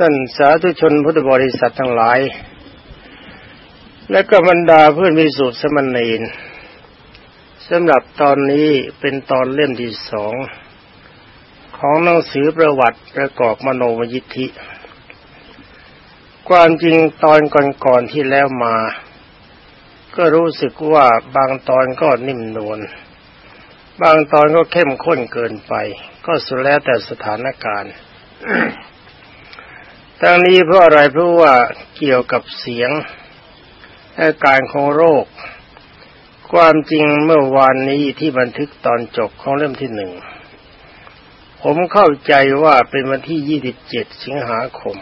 ท่านสาธุชนพุทธบริษัททั้งหลาย และก็บรรดาเพื่อนมิสุทธิสมณีนสำหรับตอนนี้เป็นตอนเล่มที่สอง ของหนังสือประวัติประกอบมโนมยิทธิ ความจริงตอนก่อนๆที่แล้วมา ก็รู้สึกว่าบางตอนก็นิ่มนวลบางตอนก็เข้มข้นเกินไป ก็สุดแล้วแต่สถานการณ์ ทั้งนี้เพราะอะไรเพราะว่าเกี่ยวกับเสียงอาการของโรค ความจริงเมื่อวานนี้ที่บันทึกตอนจบของเล่มที่หนึ่ง ผมเข้าใจว่าเป็นวันที่ยี่สิบเจ็ดสิงหาคม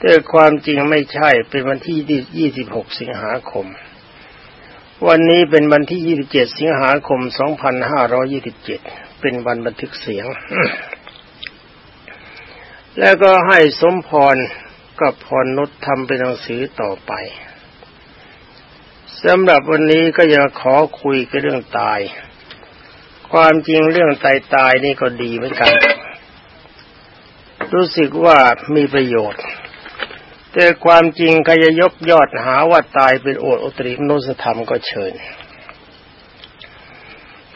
แต่ความจริงไม่ใช่เป็นวันที่ยี่สิบหกสิงหาคม วันนี้เป็นวันที่ยี่สิบเจ็ดสิงหาคมสองพันห้าร้อยี่สิบเจ็ดเป็นวันบันทึกเสียง แล้วก็ให้สมพรกับพรนุชทำเป็นหนังสือต่อไปสำหรับวันนี้ก็ยังขอคุยกับเรื่องตาย ความจริงเรื่องตายตายนี่ก็ดีเหมือนกัน รู้สึกว่ามีประโยชน์ แต่ความจริงใครจะยกยอดหาว่าตายเป็นโอดอุตริมนุสธรรมก็เชิญ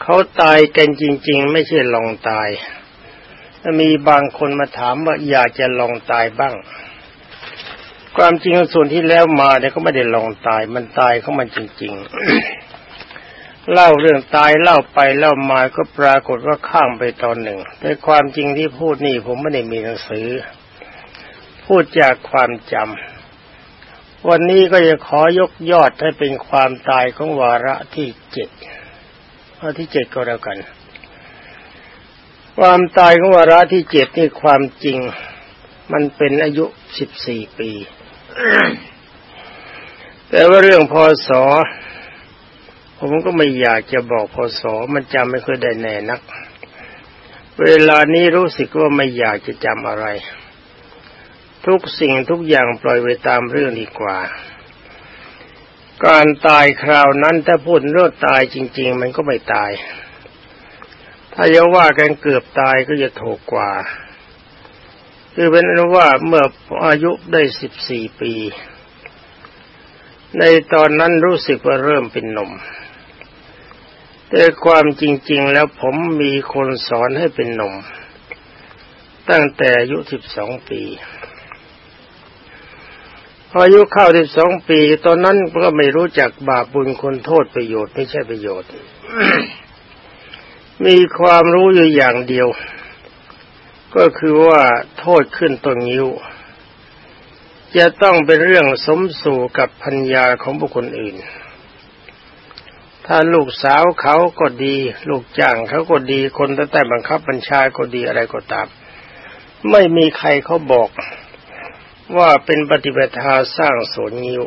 เขาตายกันจริง ๆ ไม่ใช่ลองตาย มีบางคนมาถามว่าอยากจะลองตายบ้าง ความจริงส่วนที่แล้วมาเนี่ยก็ไม่ได้ลองตายมันตายของมันจริง ๆ เล่าเรื่องตายเล่าไปเล่ามาก็ปรากฏว่าข้ามไปตอนหนึ่งแต่ความจริงที่พูดนี่ผมไม่ได้มีหนังสือ พูดจากความจำวันนี้ก็จะขอยกยอดให้เป็นความตายของวาระที่เจ็ดเอาที่เจ็ดก็แล้วกัน ความตายของวาระที่เจ็ดนี่ความจริง มันเป็นอายุสิบสี่ปี แต่ว่าเรื่องพศผมก็ไม่อยากจะบอกพศมันจำไม่ค่อยได้แน่นัก เวลานี้รู้สึกว่าไม่อยากจะจำอะไร ทุกสิ่งทุกอย่างปล่อยไปตามเรื่องดีกว่า การตายคราวนั้นถ้าพูดเรื่องตายจริง ๆ มันก็ไม่ตาย ถ้าจะว่ากันเกือบตายก็จะถูกกว่า คือเป็นนว่าเมื่ออายุได้สิบสี่ปี ในตอนนั้นรู้สึกว่าเริ่มเป็นหนุ่ม แต่ความจริง ๆ แล้วผมมีคนสอนให้เป็นหนุ่ม ตั้งแต่อายุสิบสองปีพออายุเข้าสิบสองปี ตอนนั้นก็ไม่รู้จักบาปบุญคนโทษประโยชน์ไม่ใช่ประโยชน์ มีความรู้อยู่อย่างเดียว ก็คือว่าโทษขึ้นต้นงิ้ว จะต้องเป็นเรื่องสมสู่กับพัญญาของบุคคลอื่น ถ้าลูกสาวเขาก็ดี ลูกจ้างเขาก็ดีคนตั้งแต่บังคับบัญชาก็ดีอะไรก็ตาม ไม่มีใครเขาบอกว่าเป็นปฏิบัติาสร้างสวนงิ้ว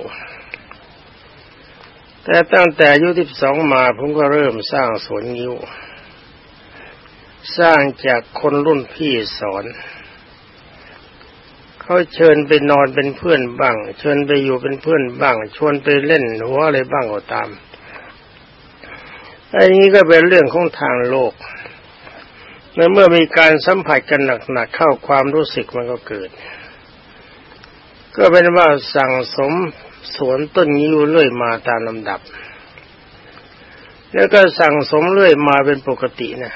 แต่ตั้งแต่อายุที่สองมาผมก็เริ่มสร้างสวนงิ้ว สร้างจากคนรุ่นพี่สอนเขาเชิญไปนอนเป็นเพื่อนบ้าง เชิญไปอยู่เป็นเพื่อนบ้าง ชวนไปเล่นหัวอะไรบ้างก็ตามอันนี้ก็เป็นเรื่องของทางโลกในเมื่อมีการสัมผัสกันหนักๆเข้าความรู้สึกมันก็เกิด ก็เป็นว่าสั่งสมสวนต้นยิ้วเรื่อยมาตามลำดับ แล้วก็สั่งสมเรื่อยมาเป็นปกตินะ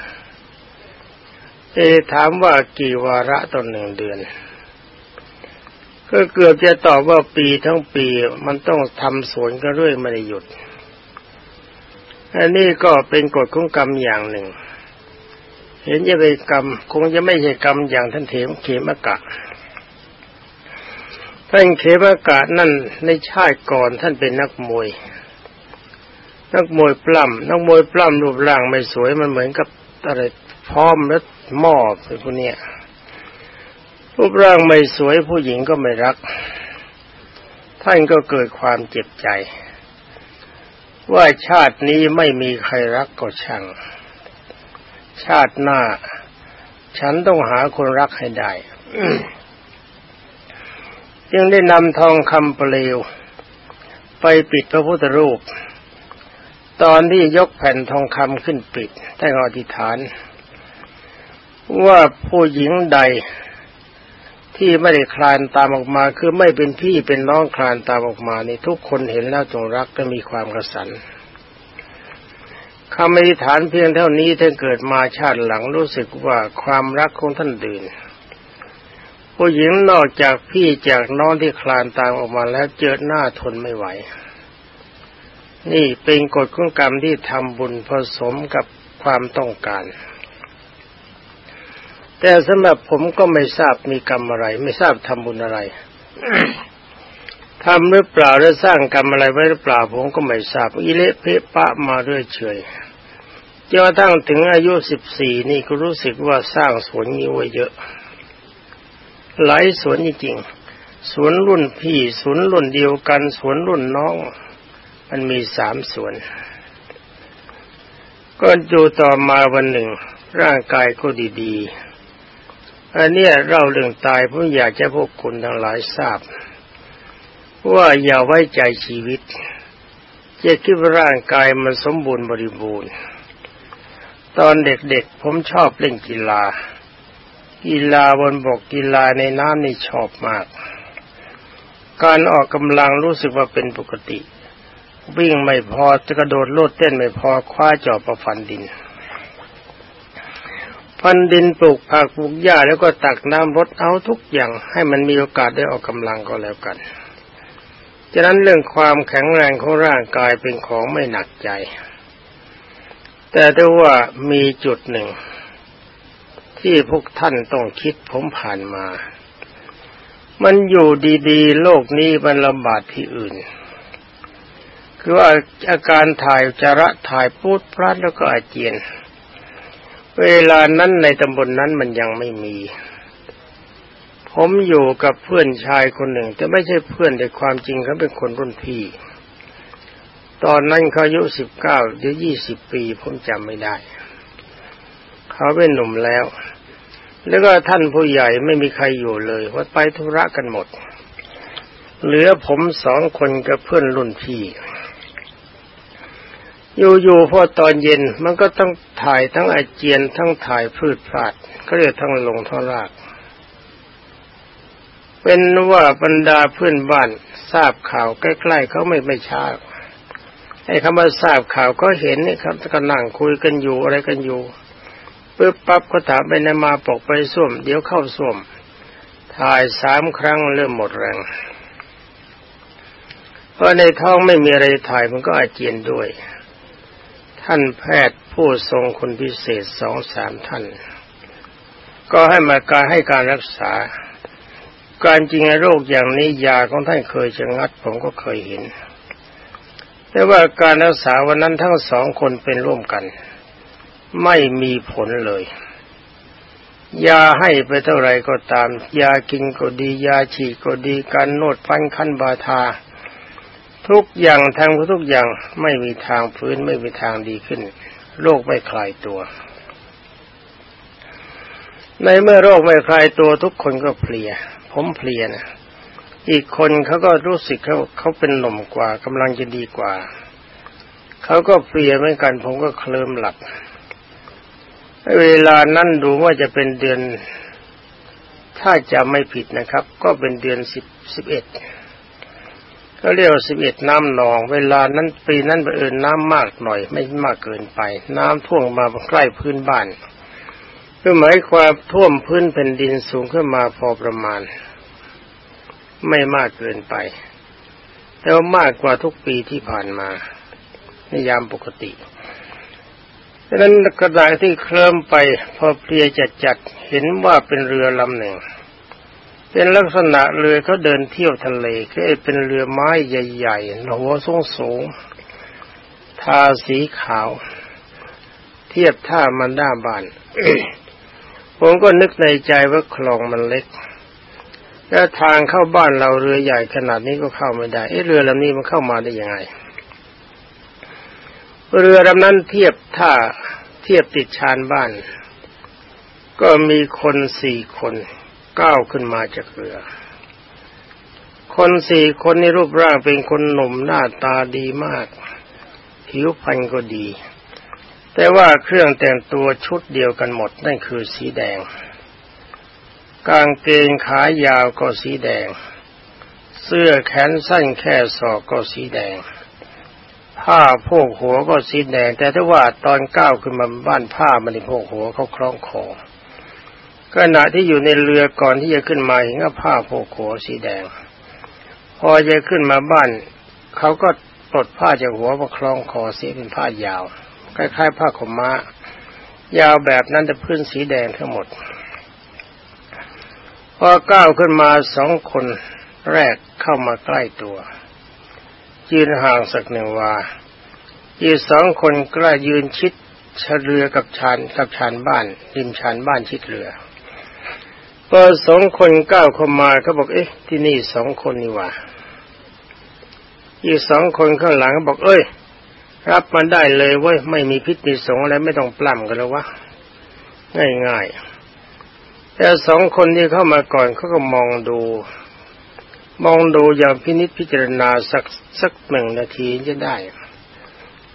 เอถามว่ากี่วาระต่อหนึ่งเดือน ก็เกือบจะตอบว่าปีทั้งปีมันต้องทำสวนกันเรื่อยไม่ได้หยุด อันนี้ก็เป็นกฎของกรรมอย่างหนึ่ง เห็นจะเป็นกรรมคงจะไม่ใช่กรรมอย่างท่านเถมเขมกะท่านเขมกะนั่นในชาติก่อนท่านเป็นนักมวย นักมวยปล้ำนักมวยปล้ำรูปร่างไม่สวยมันเหมือนกับอะไรพร้อมแล้ว หม้อเป็นพวกนี้รูปร่างไม่สวยผู้หญิงก็ไม่รัก ท่านก็เกิดความเจ็บใจ ว่าชาตินี้ไม่มีใครรักก็ช่าง ชาติหน้า ฉันต้องหาคนรักให้ได้จึงได้นำทองคำเปลว ไปปิดพระพุทธรูป ตอนที่ยกแผ่นทองคำขึ้นปิดได้อธิษฐาน ว่าผู้หญิงใดที่ไม่ได้คลานตามออกมา คือไม่เป็นพี่เป็นน้องคลานตามออกมานี่ทุกคนเห็นแล้วจงรักก็มีความกระสันคำอธิษฐานเพียงเท่านี้ท่านเกิดมาชาติหลังรู้สึกว่าความรักของท่านดื่นผู้หญิงนอกจากพี่จากน้องที่คลานตามออกมาแล้วเจอหน้าทนไม่ไหว นี่เป็นกฎของกรรมที่ทำบุญผสมกับความต้องการ แต่สำหรับผมก็ไม่ทราบมีกรรมอะไร ไม่ทราบทำบุญอะไรทำหรือเปล่าหรือสร้างกรรมอะไรไว้หรือเปล่า ผมก็ไม่ทราบอิเละเพะปะมาเรื่อยเฉยจนกระทั่งถึงอายุสิบสี่นี่ก็รู้สึกว่าสร้างสวนนี้ไว้เยอะ หลายสวนจริงๆสวนรุ่นพี่สวนรุ่นเดียวกันสวนรุ่นน้อง มันมีสามสวน ก็ดูต่อมาวันหนึ่ง ร่างกายก็ดีๆ อันนี้เราเรื่องตายผมอยากจะพวกคุณทั้งหลายทราบ ว่าอย่าไว้ใจชีวิตจะคิดว่าร่างกายมันสมบูรณ์บริบูรณ์ ตอนเด็กๆผมชอบเล่นกีฬา กีฬาบนบกกีฬาในน้ำนี่ชอบมาก การออกกำลังรู้สึกว่าเป็นปกติ วิ่งไม่พอจะกระโดดโลดเต้นไม่พอคว้าจอบประฟันดิน ฟันดินปลูกผักปลูกหญ้าแล้วก็ตักน้ำรดเอาทุกอย่างให้มันมีโอกาสได้ออกกำลังก็แล้วกันฉะนั้นเรื่องความแข็งแรงของร่างกายเป็นของไม่หนักใจ แต่ถ้าว่ามีจุดหนึ่ง ที่พวกท่านต้องคิดผมผ่านมา มันอยู่ดีๆ โลกนี้มันลำบากที่อื่น คือว่าอาการถ่ายจระถ่ายพูดพลาดแล้วก็อาเจียน เวลานั้นในตำบลนนั้นมันยังไม่มี ผมอยู่กับเพื่อนชายคนหนึ่ง แต่ไม่ใช่เพื่อนแต่ความจริงเขาเป็นคนรุ่นพี่ ตอนนั้นเขาอายุสิบเก้าหรือยี่สิบปี ผมจำไม่ได้ เขาเป็นหนุ่มแล้ว แล้วก็ท่านผู้ใหญ่ไม่มีใครอยู่เลยว่าไปธุระกันหมด เหลือผมสองคนกับเพื่อนรุ่นพี่ อยู่ๆพอตอนเย็นมันก็ต้องถ่ายทั้งอาเจียนทั้งถ่ายพืชพลาดก็เรียกทั้งลงทั้งราก เป็นว่าบรรดาเพื่อนบ้านทราบข่าวใกล้ๆเขาไม่ไม่ช้าไอ้คำว่าทราบข่าวก็เห็นนี่ครับก็นั่งคุยกันอยู่อะไรกันอยู่ปึ๊บปั๊บก็ถามไปนมาปกไปส้วม เดี๋ยวเข้าส้วม ถ่ายสามครั้งเริ่มหมดแรงเพราะในท้องไม่มีอะไรถ่ายมันก็อาเจียนด้วย ท่านแพทย์ผู้ทรงคุณพิเศษสองสามท่าน ก็ให้มาการให้การรักษา การจริงโรคอย่างนี้ยาของท่านเคยจะงัดผมก็เคยเห็น แต่ว่าการรักษาวันนั้นทั้งสองคนเป็นร่วมกัน ไม่มีผลเลยยาให้ไปเท่าไรก็ตาม ยากินก็ดี ยาฉีดก็ดี การนวดฟันขั้นบาทา ทุกอย่างทางทุกอย่างไม่มีทางฟื้นไม่มีทางดีขึ้น โรคไม่คลายตัว ในเมื่อโรคไม่คลายตัวทุกคนก็เพลีย ผมเพลียนะอีกคนเขาก็รู้สึกเขาเขาเป็นหนุ่มกว่ากำลังจะดีกว่า เขาก็เพลียเหมือนกัน ผมก็เคลิ้มหลับ เวลานั้นดูว่าจะเป็นเดือน ถ้าจะไม่ผิดนะครับ ก็เป็นเดือนสิบสิบเอ็ด ก็เรียกว่าสิบเอ็ดน้ำนอง เวลานั้นปีนั้นไปเอินน้ำมากหน่อย ไม่มากเกินไป น้ำท่วมมาใกล้พื้นบ้านคือหมายความท่วมพื้นแผ่นดินสูงขึ้นมาพอประมาณ ไม่มากเกินไป แต่ว่ามากกว่าทุกปีที่ผ่านมาในยามปกติดังนั้นกระดาษที่เคลิ้มไปพอเพลียจัดจัดเห็นว่าเป็นเรือลำหนึ่ง เป็นลักษณะเรือเขาเดินเที่ยวทะเลคือเป็นเรือไม้ใหญ่ๆหัวสูงสูงทาสีขาว เทียบท่ามันด้าบานผมก็นึกในใจว่าคลองมันเล็กแล้วทางเข้าบ้านเราเรือใหญ่ขนาดนี้ก็เข้าไม่ได้เอเรือลำนี้มันเข้ามาได้ยังไง เรือลำนั้นเทียบท่าเทียบติดชานบ้าน ก็มีคนสี่คน ก้าวขึ้นมาจากเรือ คนสี่คนในรูปร่างเป็นคนหนุ่มหน้าตาดีมาก ผิวพรรณก็ดี แต่ว่าเครื่องแต่งตัวชุดเดียวกันหมดนั่นคือสีแดง กางเกงขายาวก็สีแดง เสื้อแขนสั้นแค่ศอกก็สีแดงผ้าโพกหัวก็สีแดง แต่ถ้าว่าตอนก้าวขึ้นมาบ้านผ้ามันในโพกหัวเขาคล้องคอ ขณะที่อยู่ในเรือก่อนที่จะขึ้นมาเห็นว่าผ้าโพกหัวสีแดง พอจะขึ้นมาบ้านเขาก็ปลดผ้าจากหัวมาคล้องคอเสียเป็นผ้ายาว คล้ายๆ ผ้าขมม้ายาวแบบนั้นแต่พื้นสีแดงทั้งหมด พอก้าวขึ้นมาสองคนแรกเข้ามาใกล้ตัว ยืนห่างสักหนึ่งวาอีกสองคนใกล้ยืนชิดเรือกับชานกับชานบ้านริมชานบ้านชิดเรือ พอสองคนก้าวเข้ามาเขาบอกเอ๊ะที่นี่สองคนนี่ว่าอีกสองคนข้างหลังบอก เอ้ย รับมันได้เลยเว้ยไม่มีพิษมีสงอะไรไม่ต้องปล้ำกันแล้ววะง่ายๆแต่สองคนที่เข้ามาก่อนเขาก็มองดู มองดูอย่างพินิจพิจารณาสักสักหนึ่งนาทีจะได้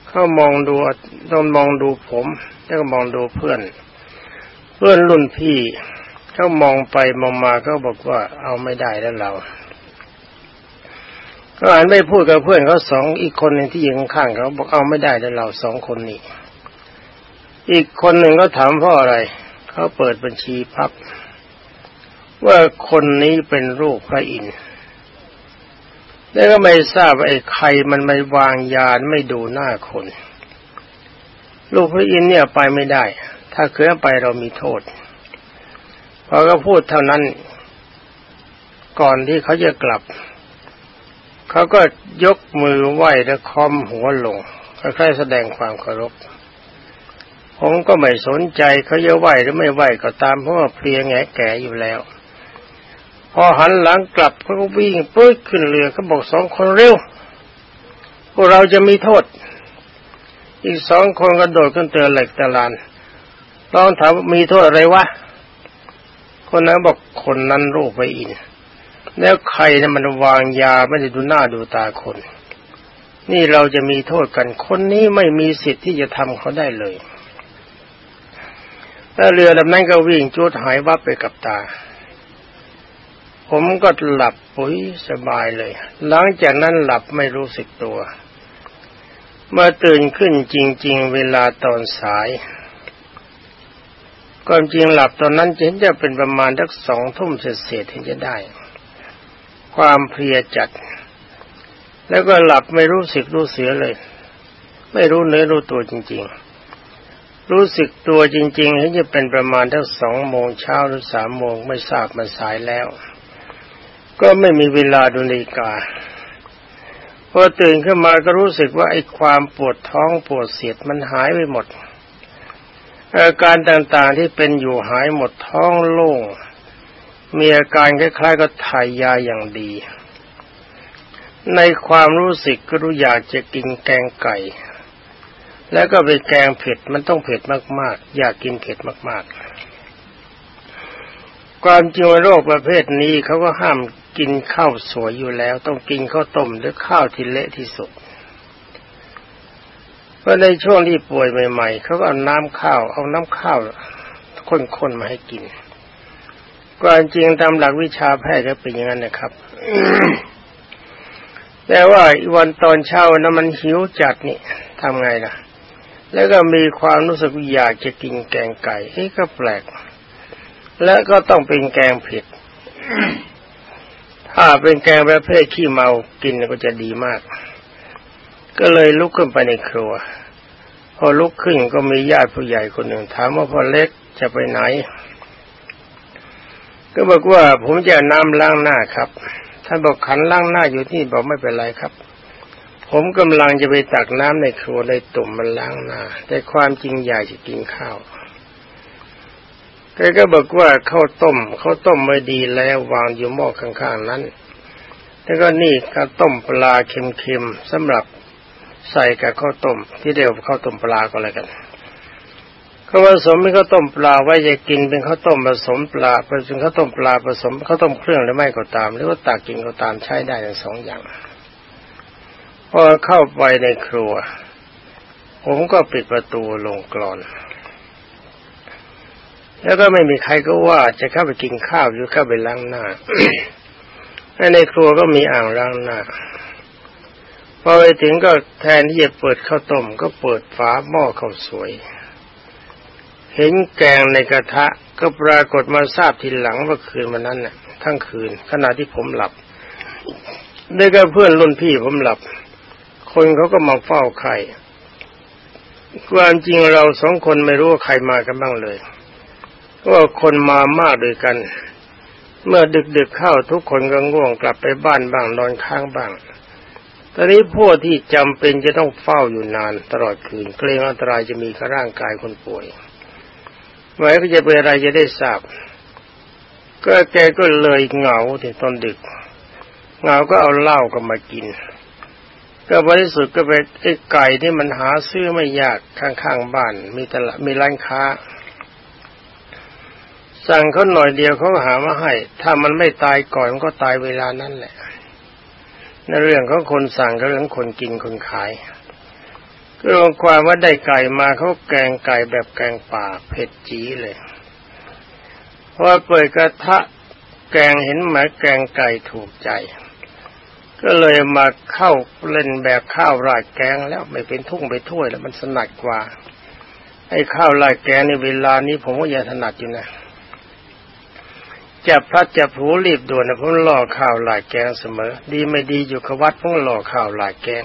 เขามองดูต้องมองดูผม แล้วก็มองดูเพื่อน เพื่อนรุ่นพี่ เขามองไปมองมาเขาบอกว่าเอาไม่ได้แล้วเรา ก็อ่านไม่พูดกับเพื่อนเขาสองอีกคนหนึ่งที่ยืนข้างเขาบอกเอาไม่ได้แล้วเราสองคนนี้ อีกคนหนึ่งก็ถามพราะอะไร เขาเปิดบัญชีพับว่าคนนี้เป็นรูปพระอินทร์แล้วก็ไม่ทราบไอ้ใครมันไม่วางยานไม่ดูหน้าคน ลูกพระอินทร์เนี่ยไปไม่ได้ ถ้าเคลื่อนไปเรามีโทษ พอก็พูดเท่านั้น ก่อนที่เขาจะกลับ เขาก็ยกมือไหว้และคอมหัวลงคล้ายๆแสดงความเคารพผมก็ไม่สนใจเขาจะไหว้หรือไม่ไหว้ก็ตามเพราะว่าเพลียแงแก่อยู่แล้ว พอหันหลังกลับเขาก็วิ่งปื้ดขึ้นเรือเขาบอกสองคนเร็วพวกเราจะมีโทษ อีกสองคนก็โดดขึ้นเตือเหล็กตะลานลองถามมีโทษอะไรวะ คนนั้นบอกคนนั้นโรูปไปอิน แล้วใครนี่ยมันวางยาไม่ได้ดูหน้าดูตาคน นี่เราจะมีโทษกันคนนี้ไม่มีสิทธิ์ที่จะทำเขาได้เลยแล้วเรือลำนั้นก็วิ่งจุดหายวับไปกับตา ผมก็หลับปุ๋ยสบายเลย หลังจากนั้นหลับไม่รู้สึกตัว เมื่อตื่นขึ้นจริง ๆ เวลาตอนสาย ความจริงหลับตอนนั้นเห็นจะเป็นประมาณสักสองทุ่มเศษๆถึงจะได้ ความเพลียจัด แล้วก็หลับไม่รู้สึกรู้เสียเลย ไม่รู้เนื้อรู้ตัวจริง ๆ รู้สึกตัวจริงๆให้จะเป็นประมาณทั้งสองโมงเช้าหรือสามโมงไม่ทราบมันสายแล้ว ก็ไม่มีเวลาดูนาฬิกาพอตื่นขึ้นมาก็รู้สึกว่าไอ้ความปวดท้องปวดเสียดมันหายไปหมด อาการต่างๆที่เป็นอยู่หายหมดท้องโล่ง มีอาการคล้ายๆกับถ่ายยาอย่างดี ในความรู้สึกก็รู้อยากจะกินแกงไก่ แล้วก็เป็นแกงเผ็ดมันต้องเผ็ดมากๆ อยากกินเผ็ดมากๆ ความจริงโรคประเภทนี้เขาก็ห้ามกินข้าวสวยอยู่แล้ว ต้องกินข้าวต้มหรือข้าวที่เละที่สุด เพราะในช่วงที่ป่วยใหม่ๆเขาก็เอาน้ำข้าวเอาน้ำข้าวข้นๆมาให้กินความจริงตามหลักวิชาแพทย์ก็เป็นอย่างนั้นนะครับแต่ว่าวันตอนเช้านะมันหิวจัดนี่ทำไงล่ะ แล้วก็มีความรู้สึกอยากจะกินแกงไก่นี่ก็แปลก และก็ต้องเป็นแกงเผ็ดถ้าเป็นแกงประเภทขี้เมากินก็จะดีมาก ก็เลยลุกขึ้นไปในครัว พอลุกขึ้นก็มีญาติผู้ใหญ่คนหนึ่งถามว่าพ่อเล็กจะไปไหน ก็บอกว่าผมจะน้ำล้างหน้าครับท่านบอกขันล้างหน้าอยู่ที่บอกไม่เป็นไรครับ ผมกำลังจะไปตักน้ำในครัวในตุ่มมันล้างหน้า แต่ความจริงอยากจะกินข้าวแกก็บอกว่าข้าวต้มข้าวต้มไม่ดีแล้ววางอยู่หม้อข้างๆนั้น แล้วก็นี่ข้าวต้มปลาเค็มๆสำหรับ ใส่กับข้าวต้มที่เรียกว่าข้าวต้มปลาก็แล้วกันก็ผสมเป็นข้าวต้มปลาไว้จะกินเป็นข้าวต้มผสมปลาเป็นข้าวต้มปลาผสมข้าวต้มเครื่องหรือไม่ก็ตาม หรือว่าตักกินก็ตามใช้ได้ทั้งสองอย่างพอเข้าไปในครัว ผมก็ปิดประตูลงกรอนแล้วก็ไม่มีใครก็ว่าจะเข้าไปกินข้าวหรือเข้าไปล้างหน้าในครัวก็มีอ่างล้างหน้า พอไปถึงก็แทนที่จะเปิดข้าวต้มก็เปิดฝาหม้อข้าวสวย เห็นแกงในกระทะก็ปรากฏมาทราบทีหลังว่าคืนวันนั้นน่ะ ทั้งคืนขณะที่ผมหลับได้ก็เพื่อนรุ่นพี่ผมหลับ คนเขาก็มาเฝ้าไข่ความจริงเราสองคนไม่รู้ว่าใครมากันบ้างเลยว่าคนมามากด้วยกัน เมื่อดึกๆเข้าทุกคนก็ง่วงกลับไปบ้านบ้างนอนค้างบ้าง ตอนนี้พวกที่จำเป็นจะต้องเฝ้าอยู่นานตลอดคืน เกรงอันตรายจะมีกับร่างกายคนป่วยไว้ก็จะเป็นอะไรจะได้ทราบ ก็แกก็เลยเหงาถึงตอนดึก เหงาก็เอาเหล้าก็มากิน ก็บริสุทธิ์ก็ไปไอ้ไก่ที่มันหาซื้อไม่ยากข้างๆบ้าน มีตลาดมีร้านค้า สั่งเขาหน่อยเดียวเขาหามาให้ ถ้ามันไม่ตายก่อนมันก็ตายเวลานั้นแหละ ในเรื่องของคนสั่งกับเรื่องคนกินคนขายก็รวมความว่าได้ไก่มาเขาแกงไก่แบบแกงป่าเผ็ดจีเลยพอเปิดกระทะแกงเห็นหมาแกงไก่ถูกใจ ก็เลยมาเข้าเล่นแบบข้าวราดแกงแล้วไม่เป็นทุ่งไปถ้วยแล้วมันสนัดกว่าไอ้ข้าวราดแกงในเวลานี้ผมก็ยังถนัดอยู่นะ จะพลัดจะผูรีบด่วนนะผมหล่อข้าวหลายแกงเสมอ ดีไม่ดีอยู่ขวัดผมหล่อข้าวหลายแกง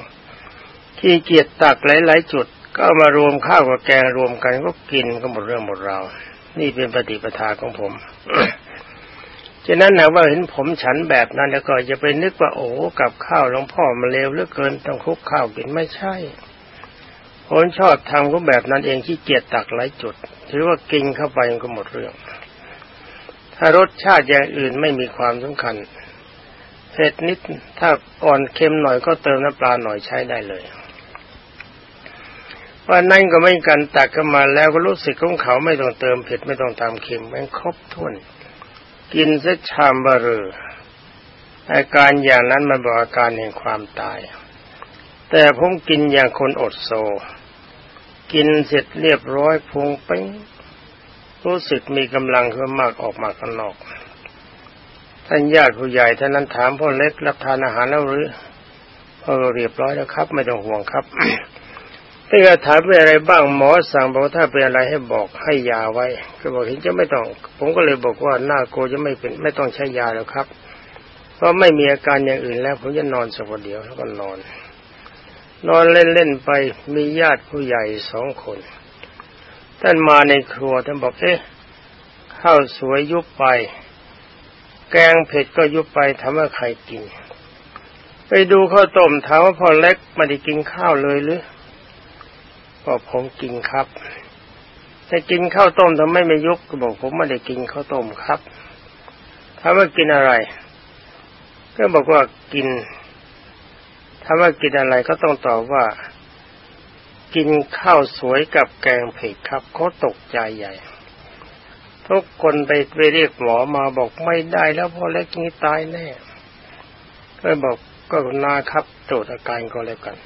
ขี้เกียจตักหลายๆจุด ก็มารวมข้าวกับแกงรวมกันก็กินก็หมดเรื่องหมดราวนี่เป็นปฏิปทาของผมฉะนั้นนะว่าเห็นผมฉันแบบนั้นแล้วก็จะไปนึกว่าโอ้กับข้าวหลวงพ่อมันเลวเหลือเกินต้องคุกข้าวกินไม่ใช่ผมชอบทำก็แบบนั้นเองขี้เกียจตักหลายจุด ถือว่ากินเข้าไปมันก็หมดเรื่อง รสชาติอย่างอื่นไม่มีความสำคัญเผ็ดนิดถ้าอ่อนเค็มหน่อยก็เติมน้ำปลาหน่อยใช้ได้เลยวันนั้นก็ไม่กันตักกันมาแล้วก็รู้สึกของเขาไม่ต้องเติมเผ็ดไม่ต้องตามเค็มมันครบถ้วน กินเส้ชามบะเรออาการอย่างนั้นมันบอกอาการแห่งความตาย แต่ผมกินอย่างคนอดโซ กินเสร็จเรียบร้อยพุงเป้ง รู้สึกมีกำลังขึ้นมากออกมาข้างนอก ท่านญาติผู้ใหญ่ท่านนั้นถามพ่อเล็กรับทานอาหารแล้วหรือพ่อเรียบร้อยแล้วครับ ไม่ต้องห่วงครับถ้าถามเป็นอะไรบ้างหมอสั่งบอกถ้าเป็นอะไรให้บอกให้ยาไว้ ก็บอกเห็นจะไม่ต้อง ผมก็เลยบอกว่าหน้าโกจะไม่เป็นไม่ต้องใช้ยาแล้วครับ เพราะไม่มีอาการอย่างอื่นแล้วผมจะนอนสักเดียวแล้วก็นอน นอนเล่นๆไปมีญาติผู้ใหญ่สองคน ท่านมาในครัวท่านบอกเอ๊ะข้าวสวยยุบไป แกงเผ็ดก็ยุบไปทำว่าใครกิน ไปดูข้าวต้มถามว่าพ่อเล็กมาได้กินข้าวเลยหรือบอกผมกินครับแต่กินข้าวต้มทำไมไม่ยุบก็บอกผมไม่ได้กินข้าวต้มครับถามว่ากินอะไร ก็บอกว่ากินถามว่ากินอะไรก็ต้องตอบว่า กินข้าวสวยกับแกงเผ็ดครับเขาตกใจใหญ่ ทุกคนไปไปเรียกหมอมาบอกไม่ได้แล้วพอเล็กนี้ตายแน่ก็บอกก็นาครับตรวจอาการก็แล้วกัน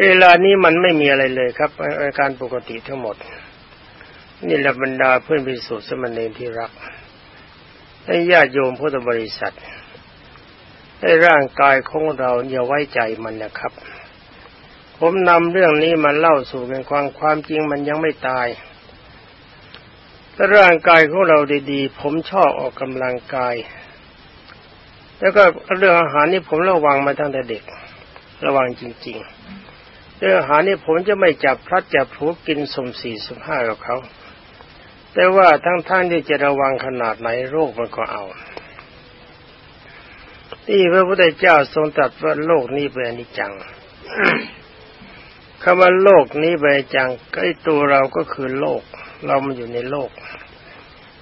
เวลานี้มันไม่มีอะไรเลยครับอาการปกติทั้งหมด นี่แหละบรรดาเพื่อนพิสุทธิ์สมณีที่รักให้ญาติโยมพุทธบริษัทให้ร่างกายของเราอย่าไว้ใจมันนะครับ ผมนำเรื่องนี้มาเล่าสู่กันความความจริงมันยังไม่ตายถ้าร่างกายของเราดีๆ ผมชอบออกกำลังกาย แล้วก็เรื่องอาหารนี่ผมระวังมาตั้งแต่เด็ก ระวังจริง ๆ เรื่องอาหารนี่ผมจะไม่จับพลัดจับผูกินสมสี่สมห้ากับเขา แต่ว่าทั้งท่านที่จะระวังขนาดไหนโรคมันก็เอา ที่พระพุทธเจ้าทรงตรัสว่าโลกนี้เป็นอนิจจัง คำว่าโลกนี้ไปจังใกล้ตัวเราก็คือโลก เรามันอยู่ในโลก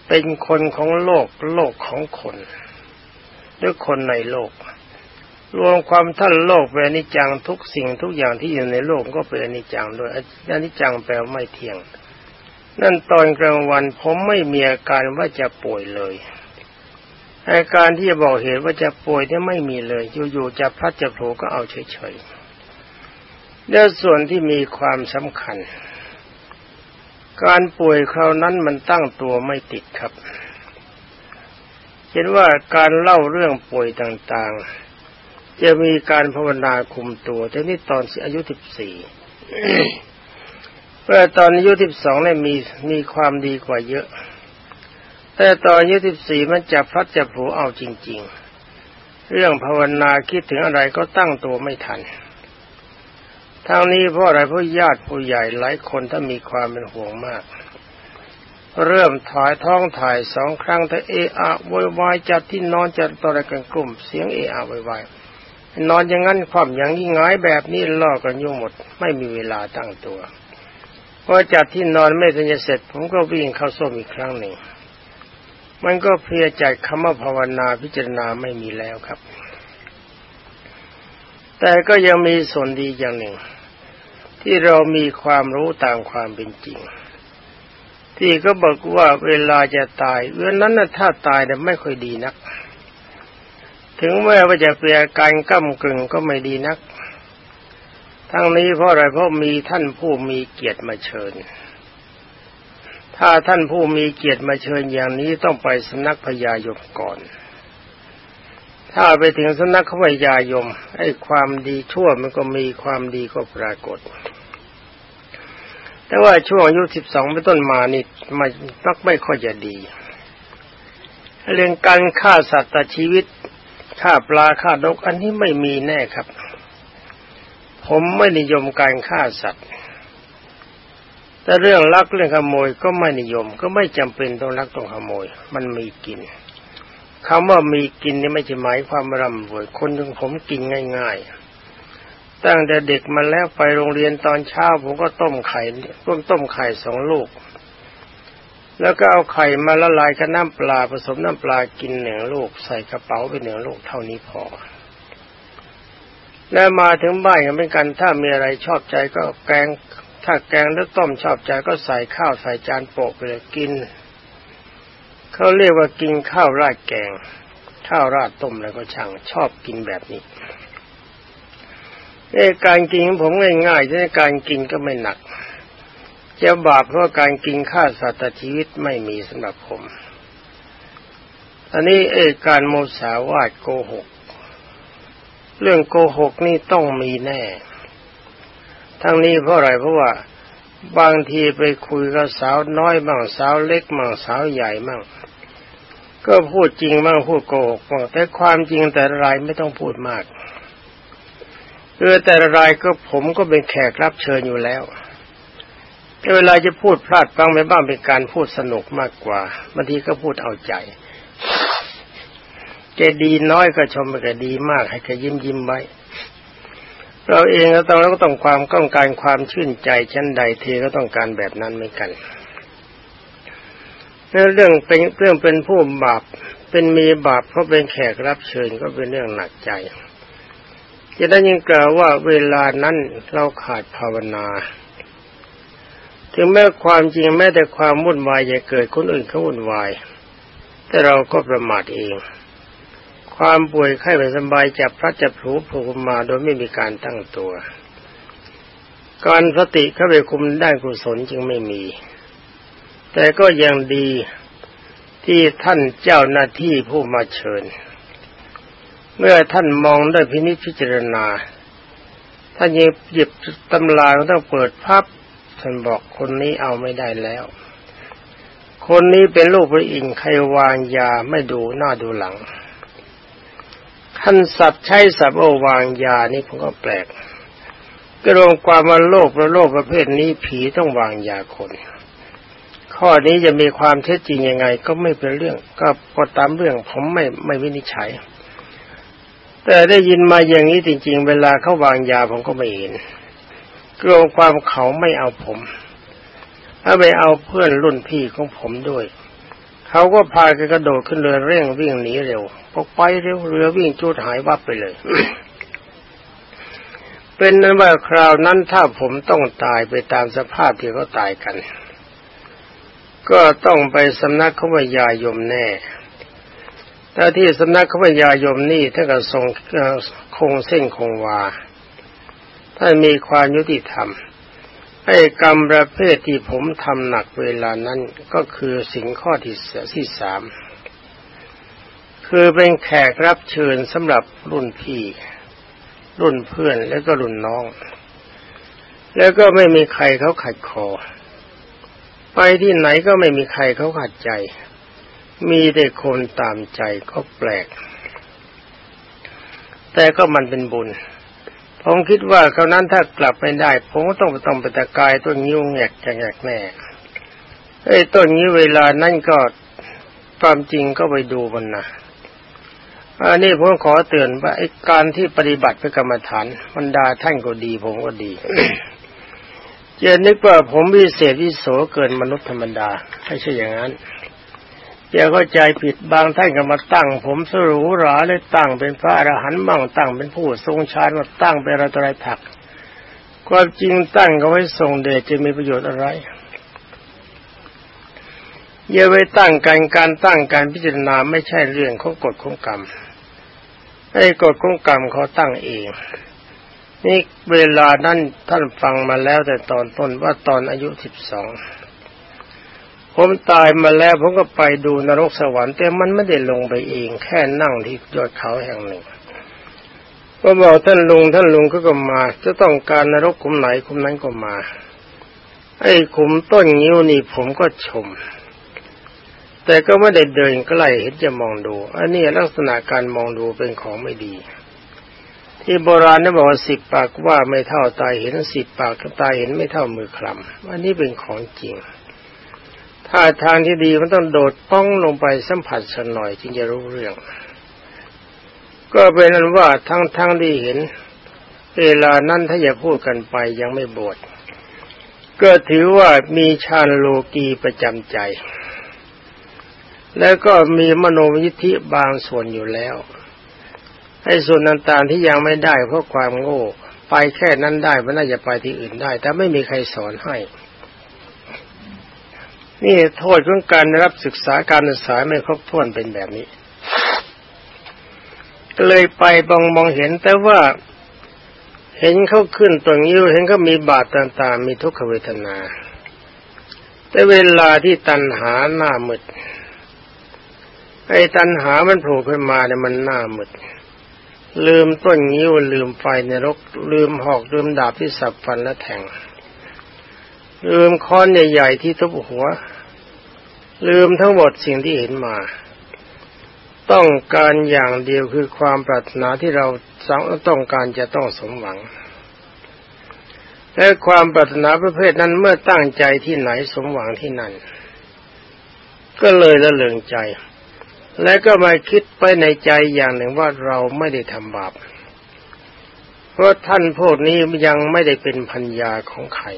เป็นคนของโลกโลกของคนหรือคนในโลก รวมความท่านโลกเป็นอนิจจังทุกสิ่งทุกอย่างที่อยู่ในโลกก็เป็นอนิจจังโดยอนิจจังแปลไม่เที่ยง นั่นตอนกลางวันผมไม่มีอาการว่าจะป่วยเลยอาการที่จะบอกเหตุว่าจะป่วยเนี่ยไม่มีเลย อยู่ๆจะพัดจะโผล่ก็เอาเฉยๆ แล้วส่วนที่มีความสำคัญ การป่วยคราวนั้นมันตั้งตัวไม่ติดครับ เห็นว่าการเล่าเรื่องป่วยต่างๆ จะมีการภาวนาคุมตัวแต่นี่ตอนอายุสิบสี่เมื่อตอนอายุสิบสองเนี่ยมีมีความดีกว่าเยอะ แต่ตอนอายุสิบสี่มันจับพัดจับผูเอาจริง ๆ เรื่องภาวนาคิดถึงอะไรก็ตั้งตัวไม่ทัน ทางนี้เพราะอะไรเพราะญาติผู้ใหญ่หลายคนถ้ามีความเป็นห่วงมาก เริ่มถ่ายท้องถ่ายสองครั้งแต่เออะวยวายจัดที่นอนจัดตอะไรกันกลุ่ม เสียงเออะวยวายนอนอย่างนั้นความอย่างยิ่งงายแบบนี้ล่อกันยุ่งหมด ไม่มีเวลาตั้งตัวพอจัดที่นอนไม่ทันจะเสร็จ ผมก็วิ่งเข้าส้มอีกครั้งหนึ่ง มันก็เพลียใจคำว่าภาวนาพิจารณาไม่มีแล้วครับ แต่ก็ยังมีส่วนดีอย่างหนึ่ง ที่เรามีความรู้ตามความเป็นจริง ที่ก็บอกว่าเวลาจะตายเวลานั้นถ้าตายเนี่ไม่ค่อยดีนัก ถึงแม้ว่าจะเปลี่ยนการก้ากึ่งก็ไม่ดีนัก ทั้งนี้เพราะอะไรเพราะมีท่านผู้มีเกียรติมาเชิญ ถ้าท่านผู้มีเกียรติมาเชิญอย่างนี้ต้องไปสำนักพญายมก่อน ถ้าไปถึงสนักพญายมไอ้ความดีชั่วมันก็มีความดีก็ปรากฏ แต่ว่าช่วงอายุสิบสองเป็นต้นมานี่มันมักไม่ค่อยจะดี เรื่องการฆ่าสัตว์ตัดชีวิตฆ่าปลาฆ่านก อันนี้ไม่มีแน่ครับ ผมไม่นิยมการฆ่าสัตว์ แต่เรื่องลักเรื่องขโมยก็ไม่นิยม ก็ไม่จำเป็นต้องลักต้องขโมย มันมีกิน คำว่ามีกินนี่ไม่ใช่หมายความร่ำรวยคนอย่างผมกินง่าย ๆ ตั้งแต่เด็กมาแล้วไปโรงเรียนตอนเช้าผมก็ต้มไข่ต้มต้มไข่สองลูก แล้วก็เอาไข่มาละลายกับน้ำปลาผสมน้ำปลากินหนึ่งลูก ใส่กระเป๋าไปหนึ่งลูกเท่านี้พอ แล้วมาถึงบ้านก็เป็นกันถ้ามีอะไรชอบใจก็แกงถ้าแกงหรือต้มชอบใจก็ใส่ข้าวใส่จานโปะไปเลยกิน เขาเรียกว่ากินข้าวราดแกง ข้าวราดต้มอะไรก็ช่างชอบกินแบบนี้เอการกินของผมง่ายๆใช่การกินก็ไม่หนักจะบาปเพราะการกินฆ่าสัตว์ชีวิตไม่มีสำหรับผม อันนี้เอการโมสาวาดโกหก เรื่องโกหกนี่ต้องมีแน่ ทั้งนี้เพราะอะไรเพราะว่าบางทีไปคุยกับสาวน้อยบ้างสาวเล็กบ้างสาวใหญ่บ้าง ก็พูดจริงบ้างพูดโกหกบ้างแต่ความจริงแต่ละรายไม่ต้องพูดมากเออแต่ละรายก็ผมก็เป็นแขกรับเชิญอยู่แล้วเวลาจะพูดพลาดบ้างไปบ้างเป็นการพูดสนุกมากกว่าบางทีก็พูดเอาใจจะดีน้อยก็ชมไปก็ดีมากให้แกยิ้มยิ้มไว้เราเองก็ต้องเราก็ต้องความต้องการความชื่นใจชั้นใดเทก็ต้องการแบบนั้นเหมือนกัน เรื่องเป็นเรื่องเป็นผู้บาปเป็นมีบาปเพราะเป็นแขกรับเชิญก็เป็นเรื่องหนักใจ จะได้ยินกล่าวว่าเวลานั้นเราขาดภาวนา ถึงแม้ความจริงแม้แต่ความวุ่นวายจะเกิดคนอื่นเขาวุ่นวาย แต่เราก็ประมาทเอง ความป่วยไข้ไม่สบายจับพระจับผูผูกมาโดยไม่มีการตั้งตัว การสติเข้าไปคุมได้กุศลจึงไม่มี แต่ก็ยังดีที่ท่านเจ้าหน้าที่ผู้มาเชิญ เมื่อท่านมองด้วยพินิจพิจารณา ท่านหยิบหยิบตำราต้องเปิดพับท่านบอกคนนี้เอาไม่ได้แล้ว คนนี้เป็นลูกพระอินทร์ใครวางยาไม่ดูหน้าดูหลังท่านสัตว์ใช้สับโอวางยานี่ผมก็แปลก ก็รวมความว่าโลกประโลกประเภทนี้ผีต้องวางยาคน ข้อนี้จะมีความเท็จจริงยังไง ก็ไม่เป็นเรื่อง ก็พอตามเรื่องผมไม่ไม่วินิจฉัย แต่ได้ยินมาอย่างนี้จริง ๆ เวลาเขาวางยาผมก็ไม่เห็นกลัวความเขาไม่เอาผม ถ้าไปเอาเพื่อนรุ่นพี่ของผมด้วย เขาก็พากันกระโดดขึ้นเรือเร่งวิ่งหนีเร็วพอไปเร็วเรือวิ่งจูดหายวับไปเลย เป็นนั้นว่าคราวนั้นถ้าผมต้องตายไปตามสภาพที่เขาตายกัน ก็ต้องไปสำนักขวายายมแน่แต่ที่สำนักขวายายมนี่ท่านก็ทรงคงเส้นคงวาท่านมีความยุติธรรมไอ้กรรมประเภทที่ผมทำหนักเวลานั้นก็คือสิ่งข้อที่ที่สามคือเป็นแขกรับเชิญสำหรับรุ่นพี่ รุ่นเพื่อนแล้วก็รุ่นน้อง แล้วก็ไม่มีใครเขาขัดคอ ไปที่ไหนก็ไม่มีใครเขาขัดใจ มีแต่คนตามใจก็แปลก แต่ก็มันเป็นบุญ ผมคิดว่าคราวนั้นถ้ากลับไม่ได้ ผมก็ต้องไปต้องไปตะกายต้นยิ้วแงกจะแงกแน่ไอ้ต้นนี้เวลานั่นก็ความจริงก็ไปดูมันนะอันนี้ผมขอเตือนว่าไอ้การที่ปฏิบัติเพื่อกรรมฐานบรรดาท่านก็ดี ผมก็ดี จะนึกว่าผมวิเศษวิโสเกินมนุษย์ธรรมดาไม่ใช่อย่างนั้นอย่าเข้าใจผิดบางท่านก็มาตั้ง ผมสรูหราเลยตั้งเป็นพระอรหันต์บ้างตั้งเป็นผู้ทรงฌานมาตั้งเป็นอะไรต่ออะไรถักความจริงตั้งก็ไว้ทรงเดชจะมีประโยชน์อะไรอย่าไปตั้งการการตั้งการพิจารณาไม่ใช่เรื่องของกฎของกรรมไอ้กฎของกรรมเขาตั้งเอง นี่เวลานั้นท่านฟังมาแล้วแต่ตอนต้นว่าตอนอายุสิบสองผมตายมาแล้วผมก็ไปดูนรกสวรรค์แต่มันไม่ได้ลงไปเอง แค่นั่งที่ยอดเขาแห่งหนึ่งก็บอกท่านลุงท่านลุงก็ก็มา จะต้องการนรกคุมไหนคุมนั้นก็มา ไอ้ขุมต้นงิ้วนี่ผมก็ชม แต่ก็ไม่ได้เดินใกล้เห็นจะมองดู อันนี้ลักษณะการมองดูเป็นของไม่ดี ที่โบราณนี่บอกว่าสิบปากว่าไม่เท่าตายเห็นสิบปากตายเห็นไม่เท่ามือคลำอันนี้เป็นของจริง ถ้าทางที่ดีมันต้องโดดป้องลงไปสัมผัสสักหน่อยจึงจะรู้เรื่อง ก็เป็นนั้นว่าทั้งทั้งที่เห็น เวลานั้นถ้าอย่าพูดกันไปยังไม่บวชก็ถือว่ามีฌานโลกีประจำใจ แล้วก็มีมโนวิธิบางส่วนอยู่แล้ว ให้ส่วนต่างๆที่ยังไม่ได้เพราะความโง่ ไปแค่นั้นได้มันน่าจะไปที่อื่นได้ แต่ไม่มีใครสอนให้ นี่โทษของการรับศึกษาการศึกษาไม่ครบถ้วนเป็นแบบนี้ ก็เลยไปบองมองเห็นแต่ว่าเห็นเขาขึ้นตัวนิ้วเห็นเขามีบาดต่างๆ มีทุกขเวทนา แต่เวลาที่ตันหาหน้ามึดไอ้ตันหามันโผล่ขึ้นมาเนี่ยมันหน้ามึด ลืมต้นนิ้วลืมไฟในรก ลืมหอกลืมดาบที่สับฟันและแทง ลืมค้อนใหญ่ๆที่ทุบหัว ลืมทั้งหมดสิ่งที่เห็นมา ต้องการอย่างเดียวคือความปรารถนาที่เราต้องการจะต้องสมหวังและความปรารถนาประเภทนั้นเมื่อตั้งใจที่ไหนสมหวังที่นั่น ก็เลยละเลงใจ และก็มาคิดไปในใจอย่างหนึ่งว่าเราไม่ได้ทำบาป เพราะท่านพวกนี้ยังไม่ได้เป็นพัญญาของใคร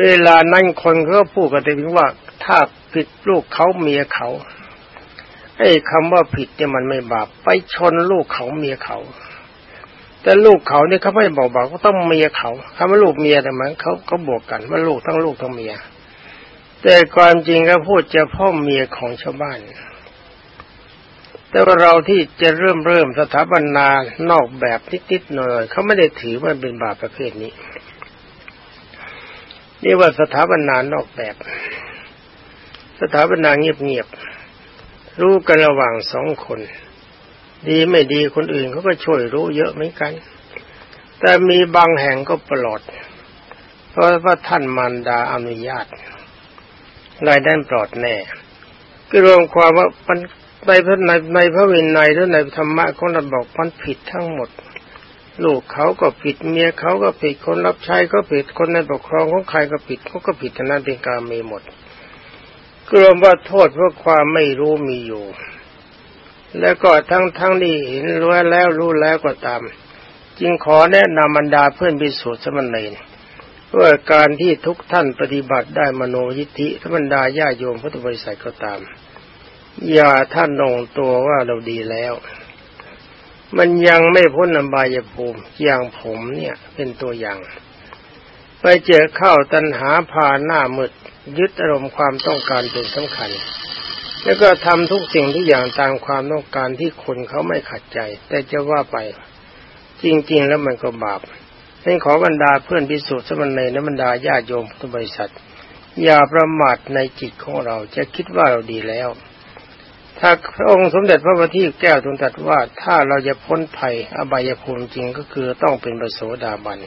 เวลานั้นคนเขาพูดกันถึงว่าถ้าผิดลูกเขาเมียเขาไอ้คำว่าผิดเนี่ยมันไม่บาป ไปชนลูกเขาเมียเขา แต่ลูกเขาเนี่ยเขาไม่บอกบอกก็ต้องเมียเขาคำว่าลูกเมียแต่มันเขาเขาบวกกันว่าลูกทั้งลูกทั้งเมีย แต่ความจริงก็พูดจะพ่อเมียของชาวบ้าน แต่ว่าเราที่จะเริ่มเริ่มสถาบันนานอกแบบนิดๆหน่อยเขาไม่ได้ถือว่าเป็นบาปประเภทนี้นี่ว่าสถาบันานอกแบบ สถาบันาเงียบๆรู้กันระหว่างสองคน ดีไม่ดีคนอื่นเขาก็ช่วยรู้เยอะเหมือนกัน แต่มีบางแห่งก็ปลอด เพราะว่าท่านมารดาอนุญาตรายได้ปลอดแน่ก็รวมความว่ามัน ในพระในในพระวินัยหรือในธรรมะของเราบอกมันผิดทั้งหมด ลูกเขาก็ผิดเมียเขาก็ผิดคนรับใช้ก็ผิดคนในปกครองของใครก็ผิดเขาก็ผิดทั้งนั้นเป็นการมีหมดกรวว่าโทษเพราะความไม่รู้มีอยู่ แล้วก็ทั้งทั้งที่เห็นรู้แล้วรู้แล้วก็ตาม จึงขอแนะนำบรรดาเพื่อนพิสูจน์สมณเณรเพื่อการที่ทุกท่านปฏิบัติได้มโนยิทธิธรรมดาญาโยมพุทธบริษัทก็ตาม อย่าท่านนงตัวว่าเราดีแล้ว มันยังไม่พ้นอบายภูมิอย่างผมเนี่ย เป็นตัวอย่าง ไปเจอเข้าตัณหาพาหน้ามืดยึดอารมณ์ความต้องการเป็นสำคัญ แล้วก็ทำทุกสิ่งทุกอย่างตามความต้องการที่คนเขาไม่ขัดใจ แต่จะว่าไป จริง ๆ แล้วมันก็บาปให้ขอบรรดาเพื่อนพิสุทธิ์สมณเณรและบรรดาญาโยมพุทธบริษัท อย่าประมาทในจิตของเราจะคิดว่าเราดีแล้ว ถ้าพระองค์สมเด็จพระบัณฑิตแก้วทรงตรัสว่าถ้าเราจะพ้นภัยอบายภูมิจริงก็คือต้องเป็นพระโสดาบัน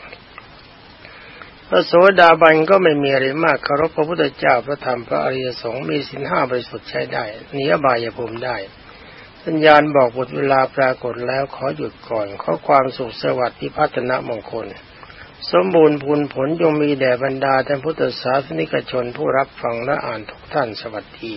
พระโสดาบันก็ไม่มีอะไรมากเคารพพระพุทธเจ้าพระธรรมพระอริยสงฆ์มีสินห้าบริสุทธิ์ใช้ได้หนีอบายภูมิได้ สัญญาณบอกหมดเวลาปรากฏแล้วขอหยุดก่อน ขอความสุขสวัสดิ์พิพัฒนมงคล สมบูรณ์พูนผลจงมีแด่บรรดาท่านพุทธศาสนิกชนผู้รับฟังและอ่านทุกท่านสวัสดี